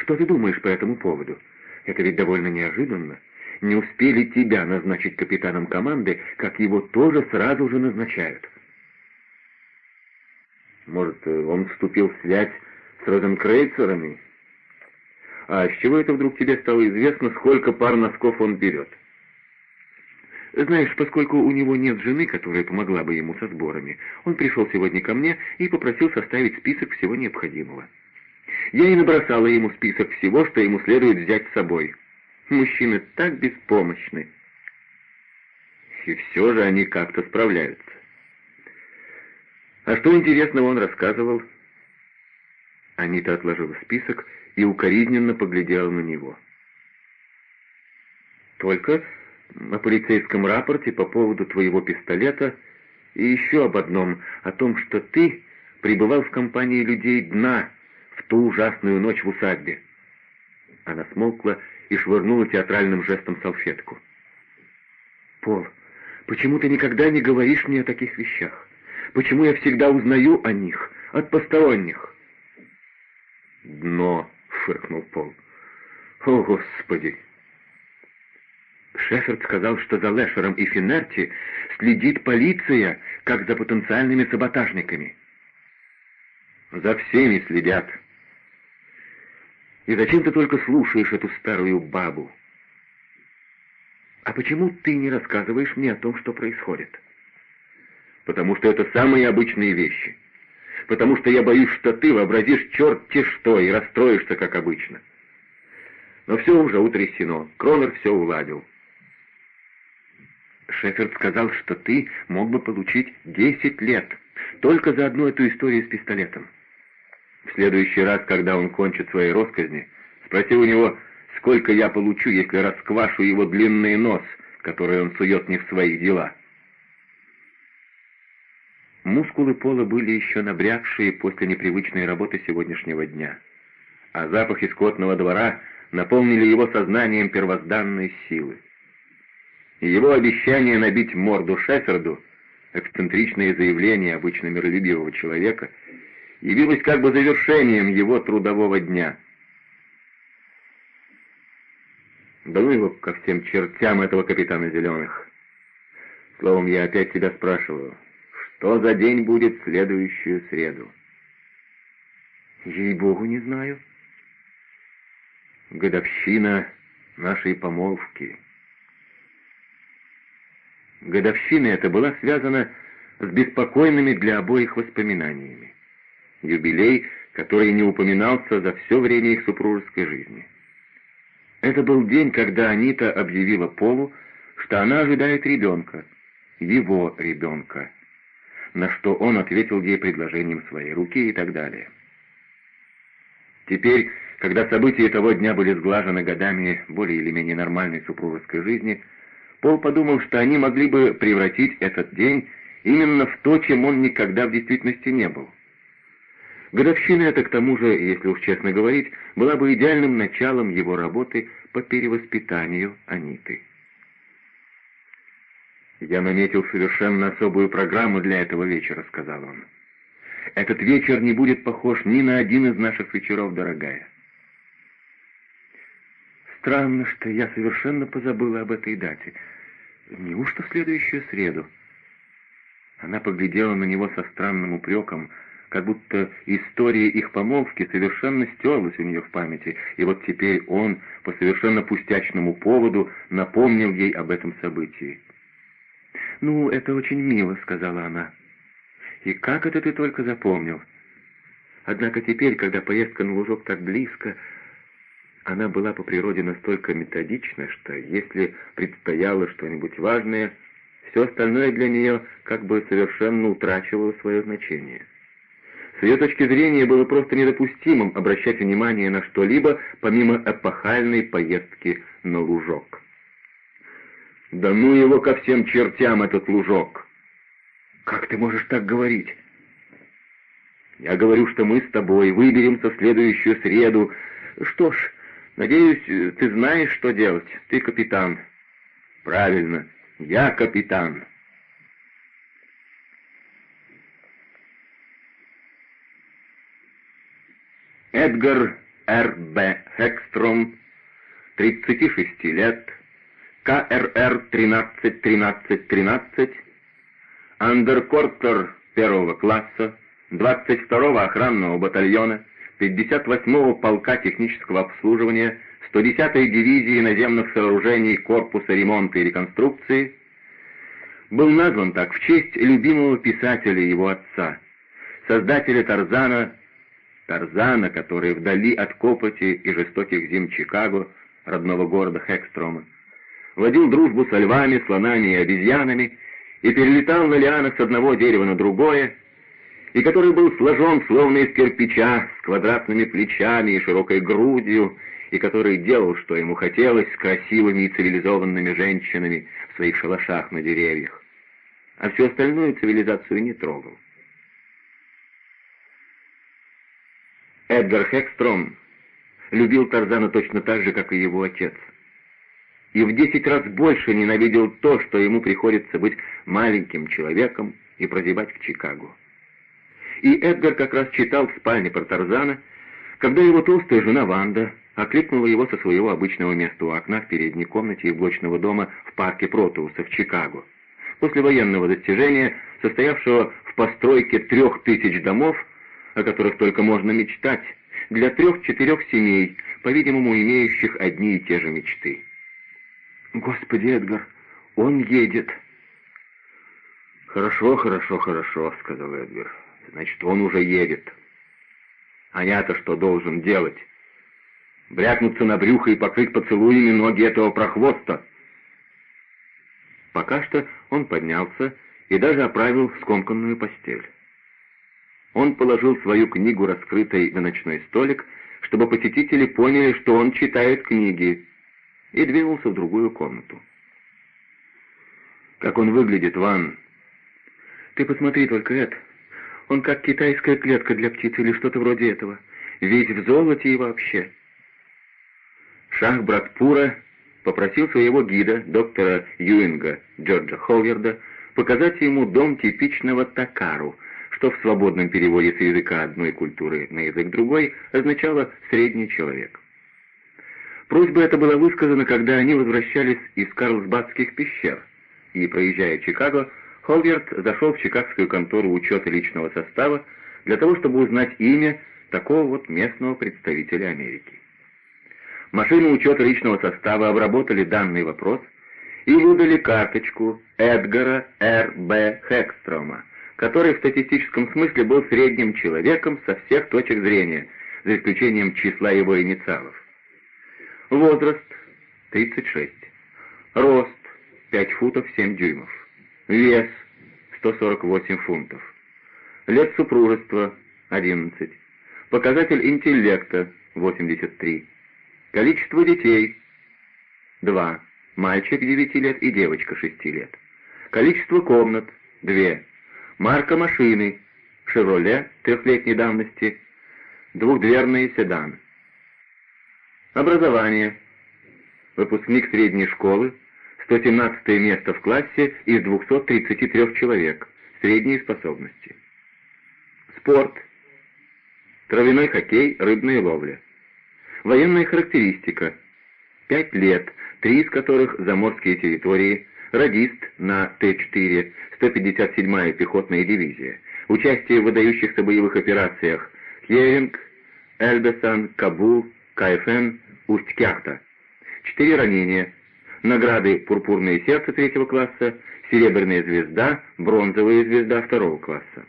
Что ты думаешь по этому поводу? Это ведь довольно неожиданно. Не успели тебя назначить капитаном команды, как его тоже сразу же назначают. Может, он вступил в связь с розенкрейцерами? А с чего это вдруг тебе стало известно, сколько пар носков он берет? Знаешь, поскольку у него нет жены, которая помогла бы ему со сборами, он пришел сегодня ко мне и попросил составить список всего необходимого. Я и набросала ему список всего, что ему следует взять с собой. Мужчины так беспомощны. И все же они как-то справляются. А что интересного он рассказывал? Анита отложила список и укоризненно поглядела на него. Только о полицейском рапорте по поводу твоего пистолета и еще об одном, о том, что ты пребывал в компании людей дна в ту ужасную ночь в усадьбе. Она смолкла и швырнула театральным жестом салфетку. «Пол, почему ты никогда не говоришь мне о таких вещах? Почему я всегда узнаю о них от посторонних?» «Дно», — фыркнул Пол. «О, Господи!» Шеферд сказал, что за Лешером и Финерти следит полиция, как за потенциальными саботажниками. За всеми следят. И зачем ты только слушаешь эту старую бабу? А почему ты не рассказываешь мне о том, что происходит? Потому что это самые обычные вещи. Потому что я боюсь, что ты вообразишь черт-те что и расстроишься, как обычно. Но все уже утрясено. Кронер все уладил. Шеферд сказал, что ты мог бы получить десять лет только за одну эту историю с пистолетом. В следующий раз, когда он кончит свои росказни, спроси у него, сколько я получу, если расквашу его длинный нос, который он сует не в свои дела. Мускулы пола были еще набрякшие после непривычной работы сегодняшнего дня, а запахи скотного двора наполнили его сознанием первозданной силы его обещание набить морду Шеферду, эксцентричное заявление обычно миролюбивого человека, явилось как бы завершением его трудового дня. Да ну его ко всем чертям этого капитана Зеленых. Словом, я опять тебя спрашиваю, что за день будет следующую среду? Ей-богу, не знаю. Годовщина нашей помолвки — Годовщина эта была связана с беспокойными для обоих воспоминаниями. Юбилей, который не упоминался за все время их супружеской жизни. Это был день, когда Анита объявила Полу, что она ожидает ребенка, его ребенка, на что он ответил ей предложением своей руки и так далее. Теперь, когда события того дня были сглажены годами более или менее нормальной супружеской жизни, Пол подумал, что они могли бы превратить этот день именно в то, чем он никогда в действительности не был. Годовщина эта, к тому же, если уж честно говорить, была бы идеальным началом его работы по перевоспитанию Аниты. «Я наметил совершенно особую программу для этого вечера», — сказал он. «Этот вечер не будет похож ни на один из наших вечеров, дорогая. Странно, что я совершенно позабыла об этой дате. Неужто в следующую среду? Она поглядела на него со странным упреком, как будто история их помолвки совершенно стерлась у нее в памяти, и вот теперь он, по совершенно пустячному поводу, напомнил ей об этом событии. «Ну, это очень мило», — сказала она. «И как это ты только запомнил?» Однако теперь, когда поездка на лужок так близко, она была по природе настолько методична, что если предстояло что-нибудь важное, все остальное для нее как бы совершенно утрачивало свое значение. С ее точки зрения было просто недопустимым обращать внимание на что-либо, помимо эпохальной поездки на лужок. «Да ну его ко всем чертям, этот лужок!» «Как ты можешь так говорить?» «Я говорю, что мы с тобой выберемся в следующую среду. Что ж, Надеюсь, ты знаешь, что делать. Ты капитан. Правильно, я капитан. Эдгар Р.Б. Хекстром, 36 лет, КРР 13-13-13, андеркортер первого класса, 22-го охранного батальона, 58-го полка технического обслуживания, 110-й дивизии наземных сооружений Корпуса ремонта и реконструкции, был назван так в честь любимого писателя его отца, создателя Тарзана, Тарзана, который вдали от копоти и жестоких зим Чикаго, родного города Хекстрома, водил дружбу со львами, слонами и обезьянами и перелетал на лианах с одного дерева на другое, и который был сложен словно из кирпича, с квадратными плечами и широкой грудью, и который делал, что ему хотелось, с красивыми и цивилизованными женщинами в своих шалашах на деревьях, а всю остальную цивилизацию не трогал. Эдгар Хекстром любил Тарзана точно так же, как и его отец. И в десять раз больше ненавидел то, что ему приходится быть маленьким человеком и прозябать в Чикаго. И Эдгар как раз читал в спальне про Тарзана, когда его толстая жена Ванда окликнула его со своего обычного места у окна в передней комнате и блочного дома в парке Протеуса в Чикаго. После военного достижения, состоявшего в постройке трех тысяч домов, о которых только можно мечтать, для трех-четырех семей, по-видимому, имеющих одни и те же мечты. «Господи, Эдгар, он едет!» «Хорошо, хорошо, хорошо», — сказал Эдгар. Значит, он уже едет. А я-то что должен делать? Брякнуться на брюхо и покрыть поцелуями ноги этого прохвоста? Пока что он поднялся и даже оправил скомканную постель. Он положил свою книгу, раскрытой на ночной столик, чтобы посетители поняли, что он читает книги, и двинулся в другую комнату. «Как он выглядит, Ван?» «Ты посмотри только это. Он как китайская клетка для птиц или что-то вроде этого. Весь в золоте и вообще. Шах Братпура попросил своего гида, доктора Юинга Джорджа Ховарда, показать ему дом типичного Такару, что в свободном переводе с языка одной культуры на язык другой означало «средний человек». Просьба эта была высказана, когда они возвращались из Карлсбадских пещер, и, проезжая Чикаго, Холверт зашел в чикагскую контору учета личного состава для того, чтобы узнать имя такого вот местного представителя Америки. Машины учета личного состава обработали данный вопрос и выдали карточку Эдгара Р. Б. Хекстрома, который в статистическом смысле был средним человеком со всех точек зрения, за исключением числа его инициалов. Возраст – 36. Рост – 5 футов 7 дюймов. Вес 148 фунтов. Лет супружества 11. Показатель интеллекта 83. Количество детей 2. Мальчик 9 лет и девочка 6 лет. Количество комнат 2. Марка машины «Шевроле» трехлетней давности. Двухдверный седан. Образование. Выпускник средней школы, 117 место в классе из 233 человек. Средние способности. Спорт. Травяной хоккей, рыбная ловля. Военная характеристика. 5 лет, три из которых заморские территории, радист на Т-4, 157-я пехотная дивизия, участие в выдающихся боевых операциях Херинг, Эльбесан, Кабул, КФН, Усть-Кяхта. Четыре ранения, награды «Пурпурное сердце» третьего класса, «Серебряная звезда», «Бронзовая звезда» второго класса.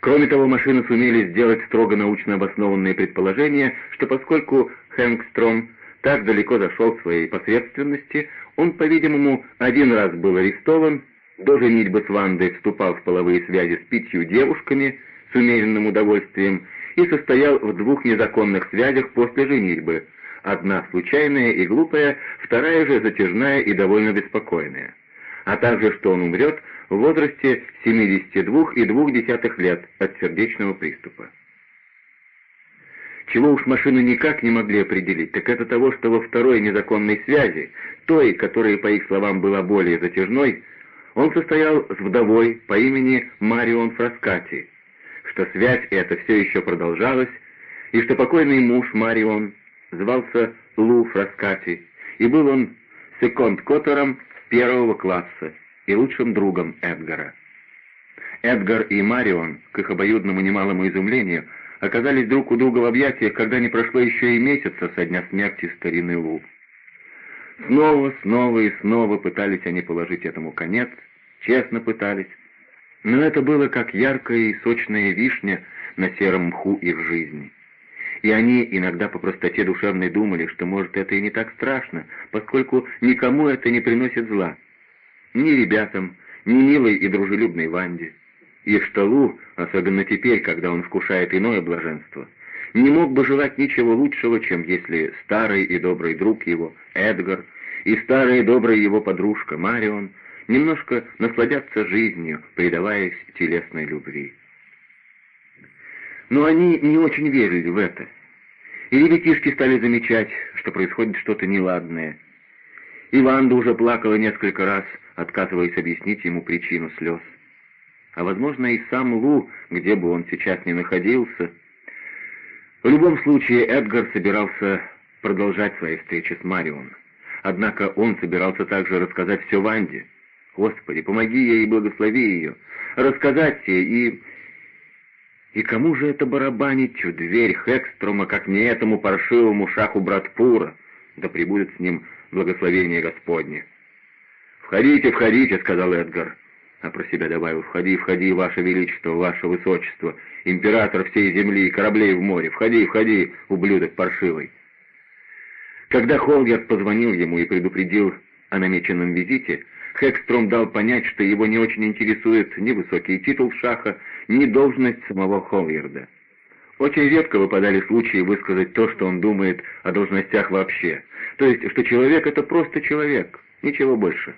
Кроме того, машины сумели сделать строго научно обоснованные предположения, что поскольку Хэнгстром так далеко зашел в своей посредственности, он, по-видимому, один раз был арестован, до женитьбы с Вандой вступал в половые связи с пятью девушками с умеренным удовольствием и состоял в двух незаконных связях после женитьбы – одна случайная и глупая, вторая же затяжная и довольно беспокойная. А также, что он умрет в возрасте 72,2 лет от сердечного приступа. Чего уж машины никак не могли определить, так это того, что во второй незаконной связи, той, которая, по их словам, была более затяжной, он состоял с вдовой по имени Марион Фраскати, что связь эта все еще продолжалась, и что покойный муж Марион звался Лу Фраскати, и был он секонд-котором первого класса и лучшим другом Эдгара. Эдгар и Марион, к их обоюдному немалому изумлению, оказались друг у друга в объятиях, когда не прошло еще и месяца со дня смерти старины Лу. Снова, снова и снова пытались они положить этому конец, честно пытались, но это было как яркая и сочная вишня на сером мху их жизни. И они иногда по простоте душевной думали, что, может, это и не так страшно, поскольку никому это не приносит зла. Ни ребятам, ни милой и дружелюбной Ванде. И Шталу, особенно теперь, когда он вкушает иное блаженство, не мог бы желать ничего лучшего, чем если старый и добрый друг его, Эдгар, и старая и добрая его подружка Марион немножко насладятся жизнью, предаваясь телесной любви. Но они не очень верили в это. И ребятишки стали замечать, что происходит что-то неладное. И Ванда уже плакала несколько раз, отказываясь объяснить ему причину слез. А, возможно, и сам Лу, где бы он сейчас ни находился. В любом случае, Эдгар собирался продолжать свои встречи с Марион. Однако он собирался также рассказать все Ванде. Господи, помоги ей и благослови ее. Рассказать ей и... И кому же это барабанить в дверь Хекстрома, как не этому паршивому шаху Братпура? Да прибудет с ним благословение Господне. «Входите, входите», — сказал Эдгар. А про себя добавил, «Входи, входи, Ваше Величество, Ваше Высочество, император всей земли и кораблей в море. Входи, входи, ублюдок паршивый». Когда Холгерт позвонил ему и предупредил о намеченном визите, Хекстром дал понять, что его не очень интересует ни высокий титул Шаха, ни должность самого Холгерда. Очень редко выпадали случаи высказать то, что он думает о должностях вообще. То есть, что человек — это просто человек, ничего больше.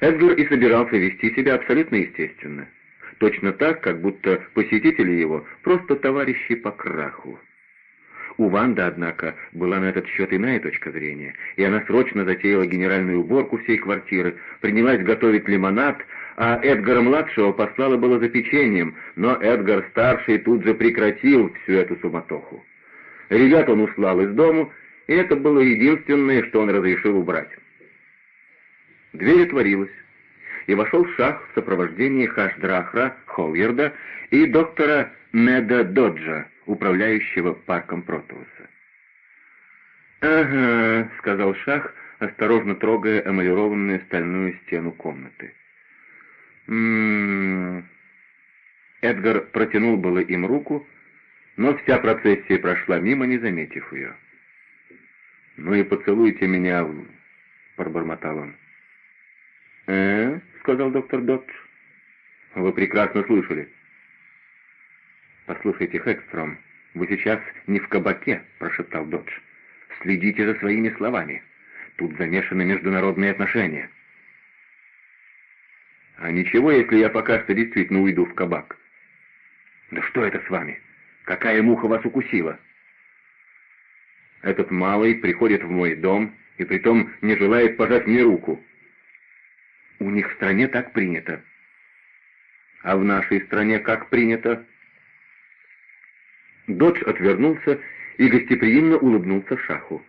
Эдгар и собирался вести себя абсолютно естественно. Точно так, как будто посетители его — просто товарищи по краху. У Ванды, однако, была на этот счет иная точка зрения, и она срочно затеяла генеральную уборку всей квартиры, принялась готовить лимонад, а Эдгара-младшего послала было за печеньем, но Эдгар-старший тут же прекратил всю эту суматоху. Ребят он услал из дому, и это было единственное, что он разрешил убрать. Дверь отворилась, и вошел Шах в сопровождении Хашдрахра Холверда и доктора Неда Доджа, управляющего парком Протоуса. «Ага», — сказал Шах, осторожно трогая эмалированную стальную стену комнаты. «М-м-м...» Эдгар протянул было им руку, но вся процессия прошла мимо, не заметив ее. «Ну и поцелуйте меня», — пробормотал он. «Э?» — сказал доктор Додж. «Вы прекрасно слышали». «Послушайте, Хэкстром, вы сейчас не в кабаке», — прошептал Додж. «Следите за своими словами. Тут замешаны международные отношения». «А ничего, если я пока что действительно уйду в кабак?» «Да что это с вами? Какая муха вас укусила?» «Этот малый приходит в мой дом и притом не желает пожать мне руку». «У них в стране так принято». «А в нашей стране как принято?» Додж отвернулся и гостеприимно улыбнулся Шаху.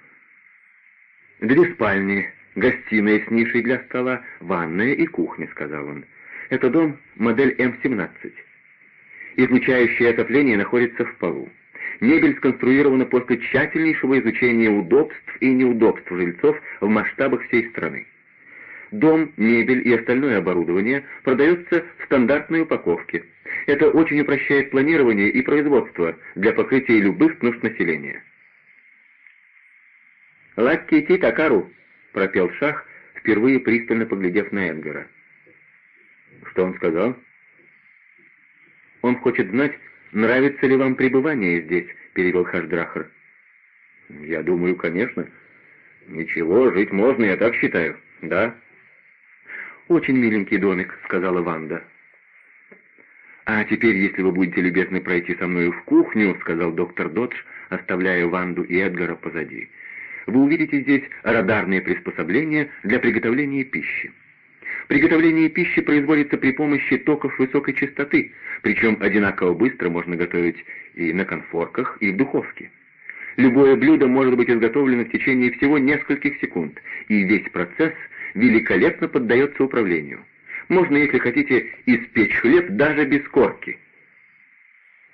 «Две спальни, гостиная с нишей для стола, ванная и кухня», — сказал он. «Это дом модель М-17. Излучающее отопление находится в полу. Мебель сконструирована после тщательнейшего изучения удобств и неудобств жильцов в масштабах всей страны. Дом, мебель и остальное оборудование продается в стандартной упаковке. Это очень упрощает планирование и производство для покрытия любых нужд населения. «Лакки такару», — пропел Шах, впервые пристально поглядев на Эдгара. «Что он сказал?» «Он хочет знать, нравится ли вам пребывание здесь», — перевел Хашдрахар. «Я думаю, конечно. Ничего, жить можно, я так считаю. Да?» «Очень миленький домик», — сказала Ванда. «А теперь, если вы будете любезны пройти со мной в кухню», — сказал доктор Додж, оставляя Ванду и Эдгара позади, «вы увидите здесь радарные приспособления для приготовления пищи. Приготовление пищи производится при помощи токов высокой частоты, причем одинаково быстро можно готовить и на конфорках, и в духовке. Любое блюдо может быть изготовлено в течение всего нескольких секунд, и весь процесс великолепно поддается управлению. Можно, если хотите, испечь хлеб даже без корки.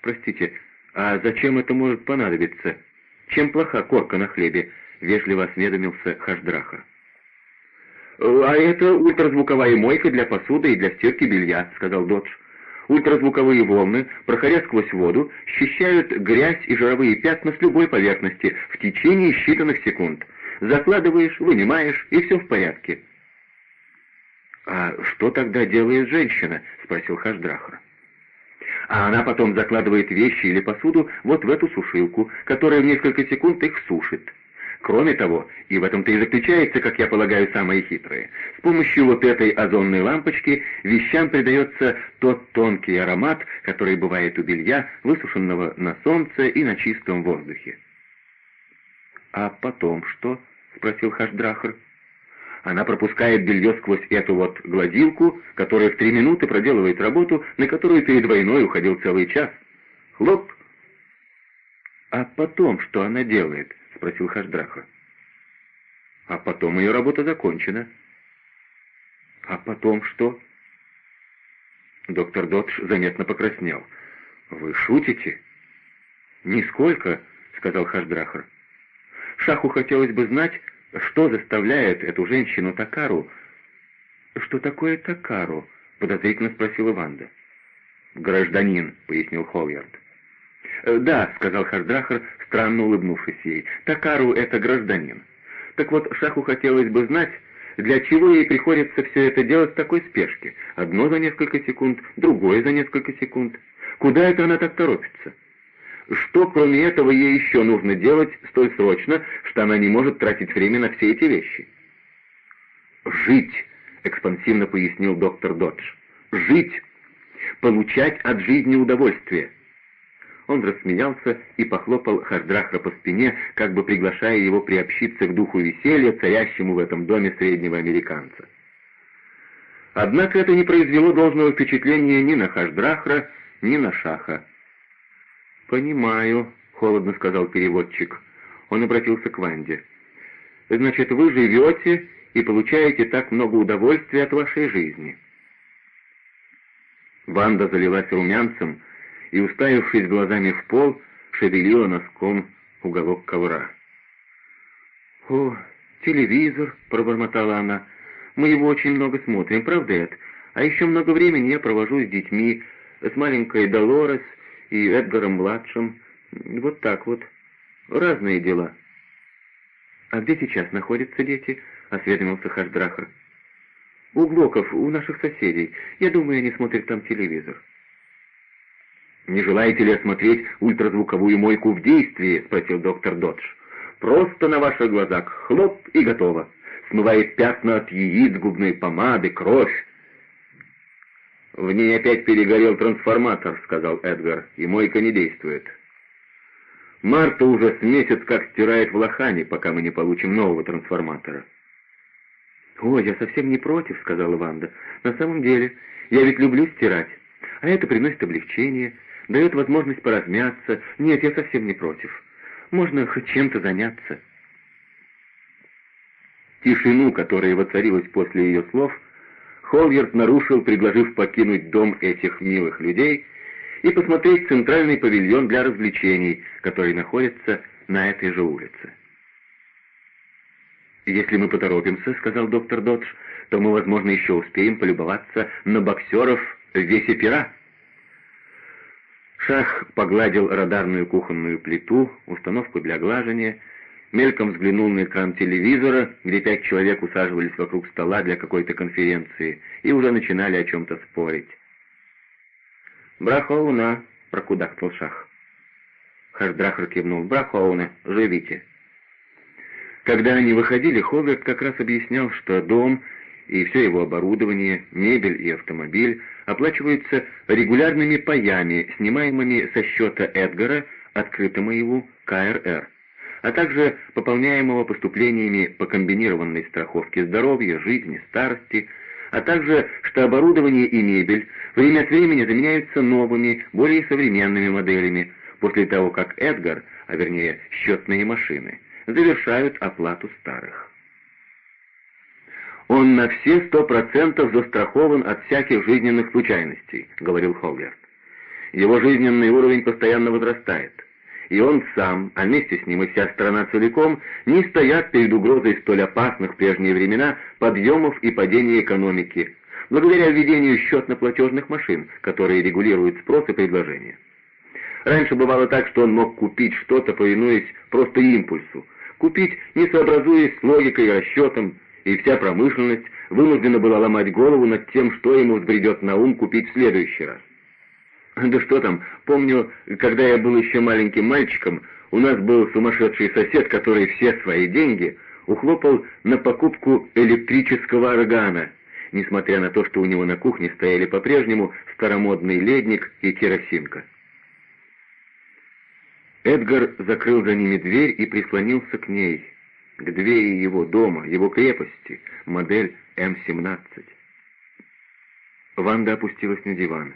Простите, а зачем это может понадобиться? Чем плоха корка на хлебе? Вежливо осведомился Хашдраха. «А это ультразвуковая мойка для посуды и для стирки белья», — сказал Додж. Ультразвуковые волны, проходя сквозь воду, счищают грязь и жировые пятна с любой поверхности в течение считанных секунд. Закладываешь, вынимаешь, и все в порядке. «А что тогда делает женщина?» — спросил Хашдрахар. «А она потом закладывает вещи или посуду вот в эту сушилку, которая в несколько секунд их сушит». Кроме того, и в этом-то и заключается, как я полагаю, самое хитрое, с помощью вот этой озонной лампочки вещам придается тот тонкий аромат, который бывает у белья, высушенного на солнце и на чистом воздухе. «А потом что?» — спросил Хашдрахар. Она пропускает белье сквозь эту вот гладилку, которая в три минуты проделывает работу, на которую перед войной уходил целый час. Хлоп! А потом что она делает? — спросил Хашдраха. «А потом ее работа закончена». «А потом что?» Доктор Додж заметно покраснел. «Вы шутите?» «Нисколько», — сказал Хашдрахар. «Шаху хотелось бы знать, что заставляет эту женщину Такару...» «Что такое Такару?» — подозрительно спросила Ванда. «Гражданин», — пояснил Холлярд. «Э, «Да», — сказал Хардрахар, странно улыбнувшись ей, — «Такару — это гражданин. Так вот, Шаху хотелось бы знать, для чего ей приходится все это делать в такой спешке? Одно за несколько секунд, другое за несколько секунд. Куда это она так торопится? Что, кроме этого, ей еще нужно делать столь срочно, что она не может тратить время на все эти вещи?» «Жить», — экспансивно пояснил доктор Додж. «Жить. Получать от жизни удовольствие. Он рассмеялся и похлопал Хардрахра по спине, как бы приглашая его приобщиться к духу веселья, царящему в этом доме среднего американца. Однако это не произвело должного впечатления ни на Хашдрахра, ни на Шаха. «Понимаю», — холодно сказал переводчик. Он обратился к Ванде. «Значит, вы живете и получаете так много удовольствия от вашей жизни». Ванда залилась румянцем, и, уставившись глазами в пол, шевелила носком уголок ковра. «О, телевизор!» — пробормотала она. «Мы его очень много смотрим, правда, Эд? А еще много времени я провожу с детьми, с маленькой Долорес и Эдгаром-младшим. Вот так вот. Разные дела». «А где сейчас находятся дети?» — осведомился Хашдрахар. «У Глоков, у наших соседей. Я думаю, они смотрят там телевизор». «Не желаете ли осмотреть ультразвуковую мойку в действии?» — спросил доктор Додж. «Просто на ваших глазах. Хлоп и готово. Смывает пятна от яиц, губной помады, кровь». «В ней опять перегорел трансформатор», — сказал Эдгар, — «и мойка не действует». «Марта уже с месяц как стирает в лохане, пока мы не получим нового трансформатора». «О, я совсем не против», — сказала Ванда. «На самом деле, я ведь люблю стирать, а это приносит облегчение» дает возможность поразмяться. Нет, я совсем не против. Можно хоть чем-то заняться. Тишину, которая воцарилась после ее слов, Холгерт нарушил, предложив покинуть дом этих милых людей и посмотреть центральный павильон для развлечений, который находится на этой же улице. «Если мы поторопимся», — сказал доктор Додж, — «то мы, возможно, еще успеем полюбоваться на боксеров в весе пера». Шах погладил радарную кухонную плиту, установку для глажения, мельком взглянул на экран телевизора, где пять человек усаживались вокруг стола для какой-то конференции и уже начинали о чем-то спорить. «Брахоуна!» — прокудахтал Шах. Хашдрахар кивнул. «Брахоуна! Живите!» Когда они выходили, Ховард как раз объяснял, что дом и все его оборудование, мебель и автомобиль оплачиваются регулярными паями, снимаемыми со счета Эдгара, открытому его КРР, а также пополняемого поступлениями по комбинированной страховке здоровья, жизни, старости, а также что оборудование и мебель время от времени заменяются новыми, более современными моделями, после того, как Эдгар, а вернее счетные машины, завершают оплату старых. «Он на все сто процентов застрахован от всяких жизненных случайностей», — говорил Хогарт. «Его жизненный уровень постоянно возрастает, и он сам, а вместе с ним и вся страна целиком, не стоят перед угрозой столь опасных в прежние времена подъемов и падения экономики, благодаря введению счетно-платежных машин, которые регулируют спрос и предложение. Раньше бывало так, что он мог купить что-то, повинуясь просто импульсу, купить, не сообразуясь с логикой и расчетом, и вся промышленность вынуждена была ломать голову над тем, что ему взбредет на ум купить в следующий раз. Да что там, помню, когда я был еще маленьким мальчиком, у нас был сумасшедший сосед, который все свои деньги ухлопал на покупку электрического органа, несмотря на то, что у него на кухне стояли по-прежнему старомодный ледник и керосинка. Эдгар закрыл за ними дверь и прислонился к ней к двери его дома, его крепости, модель М-17. Ванда опустилась на диван.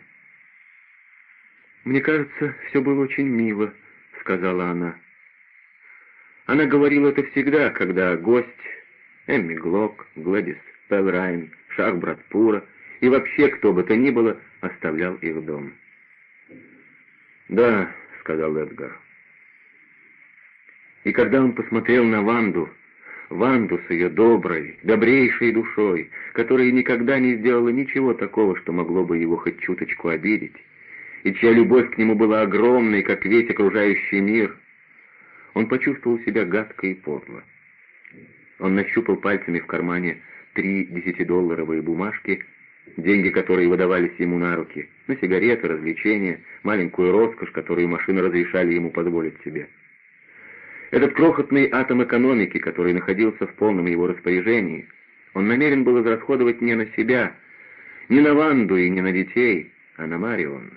«Мне кажется, все было очень мило», — сказала она. Она говорила это всегда, когда гость, Эмми Глок, Гладис Пелрайн, Шахбрат Пура и вообще кто бы то ни было оставлял их дом. «Да», — сказал Эдгар, — и когда он посмотрел на Ванду, Ванду с ее доброй, добрейшей душой, которая никогда не сделала ничего такого, что могло бы его хоть чуточку обидеть, и чья любовь к нему была огромной, как весь окружающий мир, он почувствовал себя гадко и подло. Он нащупал пальцами в кармане три десятидолларовые бумажки, деньги, которые выдавались ему на руки, на сигареты, развлечения, маленькую роскошь, которую машины разрешали ему позволить себе. Этот крохотный атом экономики, который находился в полном его распоряжении, он намерен был израсходовать не на себя, не на Ванду и не на детей, а на Марион.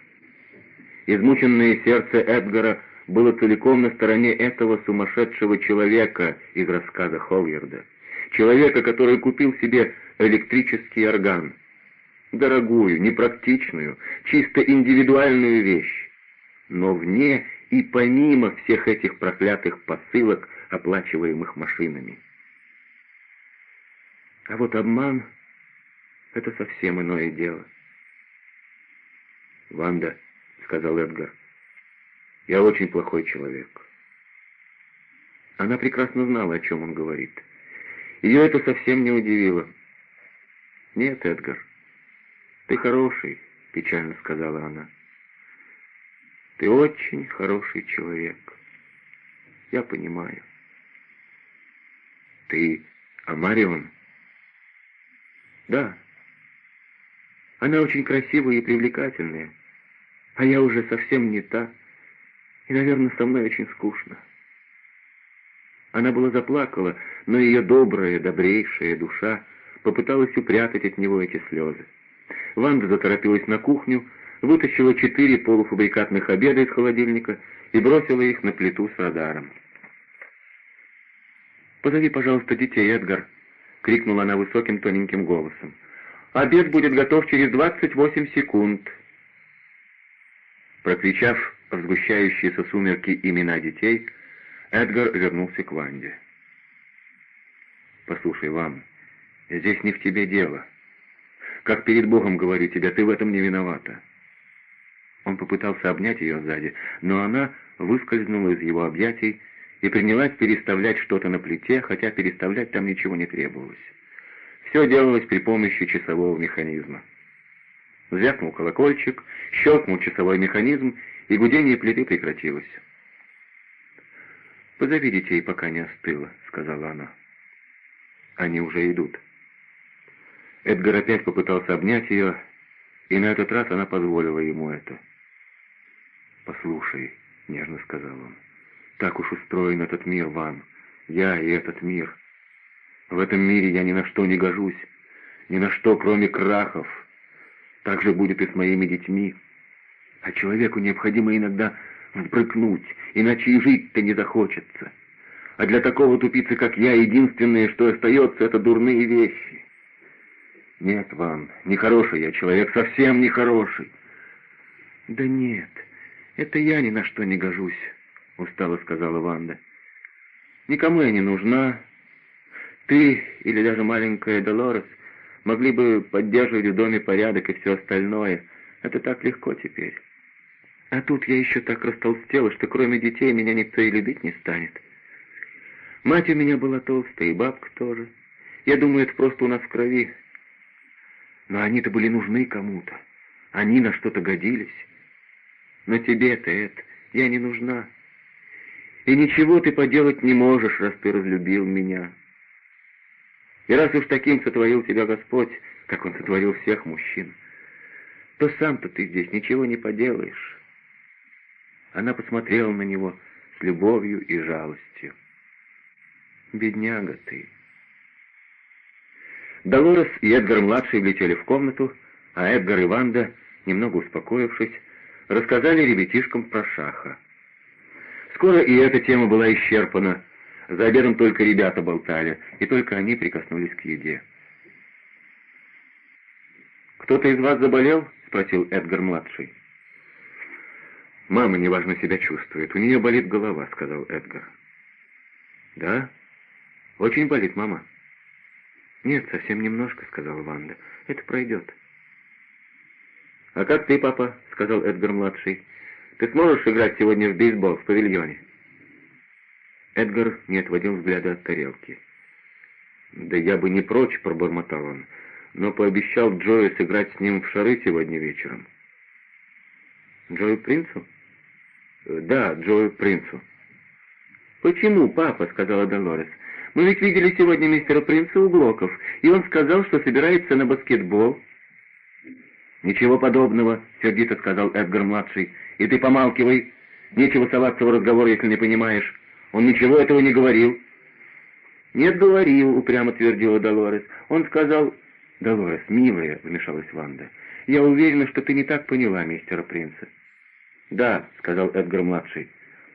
Измученное сердце Эдгара было целиком на стороне этого сумасшедшего человека из рассказа Холлерда. Человека, который купил себе электрический орган. Дорогую, непрактичную, чисто индивидуальную вещь. Но вне и помимо всех этих проклятых посылок, оплачиваемых машинами. А вот обман — это совсем иное дело. «Ванда», — сказал Эдгар, — «я очень плохой человек». Она прекрасно знала, о чем он говорит. Ее это совсем не удивило. «Нет, Эдгар, ты хороший», — печально сказала она. Ты очень хороший человек. Я понимаю. Ты Амарион? Да. Она очень красивая и привлекательная, а я уже совсем не та, и, наверное, со мной очень скучно. Она была заплакала, но ее добрая, добрейшая душа попыталась упрятать от него эти слезы. Ванда заторопилась на кухню, вытащила четыре полуфабрикатных обеда из холодильника и бросила их на плиту с радаром. «Позови, пожалуйста, детей, Эдгар!» — крикнула она высоким тоненьким голосом. «Обед будет готов через двадцать восемь секунд!» Прокричав в сгущающиеся сумерки имена детей, Эдгар вернулся к Ванде. «Послушай, вам, здесь не в тебе дело. Как перед Богом говорю тебе, ты в этом не виновата. Он попытался обнять ее сзади, но она выскользнула из его объятий и принялась переставлять что-то на плите, хотя переставлять там ничего не требовалось. Все делалось при помощи часового механизма. Звякнул колокольчик, щелкнул часовой механизм, и гудение плиты прекратилось. «Позови детей, пока не остыло», — сказала она. «Они уже идут». Эдгар опять попытался обнять ее, и на этот раз она позволила ему это. «Послушай», — нежно сказал он, — «так уж устроен этот мир, Ван. Я и этот мир. В этом мире я ни на что не гожусь, ни на что, кроме крахов. Так же будет и с моими детьми. А человеку необходимо иногда взбрыкнуть, иначе и жить-то не захочется. А для такого тупицы, как я, единственное, что остается, это дурные вещи. «Нет, Ван, нехороший я человек, совсем нехороший». «Да нет, это я ни на что не гожусь», — устало сказала Ванда. «Никому я не нужна. Ты или даже маленькая Долорес могли бы поддерживать в доме порядок и все остальное. Это так легко теперь. А тут я еще так растолстела, что кроме детей меня никто и любить не станет. Мать у меня была толстая, и бабка тоже. Я думаю, это просто у нас в крови. Но они-то были нужны кому-то. Они на что-то годились. Но тебе-то это я не нужна. И ничего ты поделать не можешь, раз ты разлюбил меня. И раз уж таким сотворил тебя Господь, как Он сотворил всех мужчин, то сам-то ты здесь ничего не поделаешь. Она посмотрела на него с любовью и жалостью. «Бедняга ты!» Долорес и Эдгар-младший влетели в комнату, а Эдгар и Ванда, немного успокоившись, рассказали ребятишкам про Шаха. Скоро и эта тема была исчерпана. За обедом только ребята болтали, и только они прикоснулись к еде. «Кто-то из вас заболел?» — спросил Эдгар-младший. «Мама неважно себя чувствует. У нее болит голова», — сказал Эдгар. «Да? Очень болит, мама?» «Нет, совсем немножко», — сказала Ванда. «Это пройдет». «А как ты, папа?» — сказал Эдгар-младший. «Ты сможешь играть сегодня в бейсбол в павильоне?» Эдгар не отводил взгляда от тарелки. «Да я бы не прочь», — пробормотал он, но пообещал Джою сыграть с ним в шары сегодня вечером. «Джою Принцу?» «Да, Джою Принцу». «Почему, папа?» — сказала Долорес. Мы ведь видели сегодня мистера Принца у Блоков, и он сказал, что собирается на баскетбол». «Ничего подобного», — сердито сказал Эдгар-младший. «И ты помалкивай. Нечего соваться в разговор, если не понимаешь. Он ничего этого не говорил». «Нет, говорил», — упрямо твердила Долорес. «Он сказал...» «Долорес, милая», — вмешалась Ванда, — «я уверена, что ты не так поняла мистера Принца». «Да», — сказал Эдгар-младший.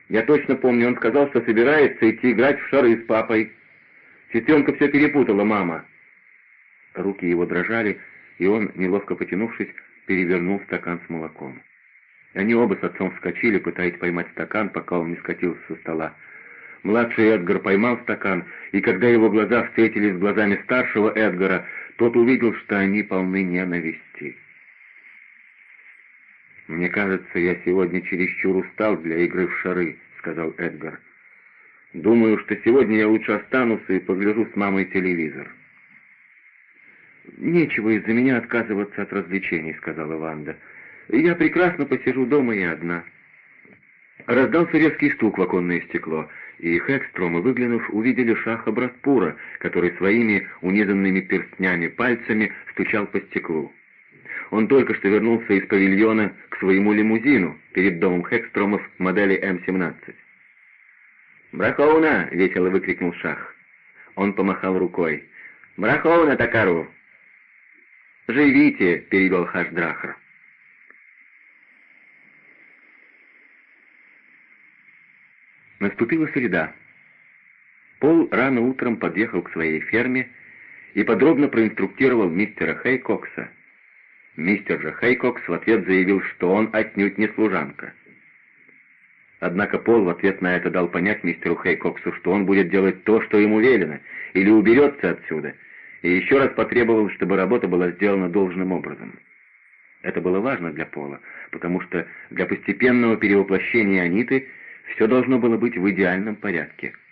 «Я точно помню, он сказал, что собирается идти играть в шары с папой». Сестренка все перепутала, мама!» Руки его дрожали, и он, неловко потянувшись, перевернул стакан с молоком. Они оба с отцом вскочили, пытаясь поймать стакан, пока он не скатился со стола. Младший Эдгар поймал стакан, и когда его глаза встретились с глазами старшего Эдгара, тот увидел, что они полны ненависти. «Мне кажется, я сегодня чересчур устал для игры в шары», — сказал Эдгар. Думаю, что сегодня я лучше останусь и погляжу с мамой телевизор. «Нечего из-за меня отказываться от развлечений», — сказала Ванда. «Я прекрасно посижу дома и одна». Раздался резкий стук в оконное стекло, и Хекстромы, выглянув, увидели шаха Братпура, который своими унизанными перстнями пальцами стучал по стеклу. Он только что вернулся из павильона к своему лимузину перед домом Хекстромов модели М-17. «Брахоуна!» — весело выкрикнул Шах. Он помахал рукой. «Брахоуна, Такару!» «Живите!» — перевел Хашдрахар. Наступила среда. Пол рано утром подъехал к своей ферме и подробно проинструктировал мистера Хейкокса. Мистер же Хейкокс в ответ заявил, что он отнюдь не служанка. Однако Пол в ответ на это дал понять мистеру Хейкоксу, что он будет делать то, что ему велено, или уберется отсюда, и еще раз потребовал, чтобы работа была сделана должным образом. Это было важно для Пола, потому что для постепенного перевоплощения Аниты все должно было быть в идеальном порядке –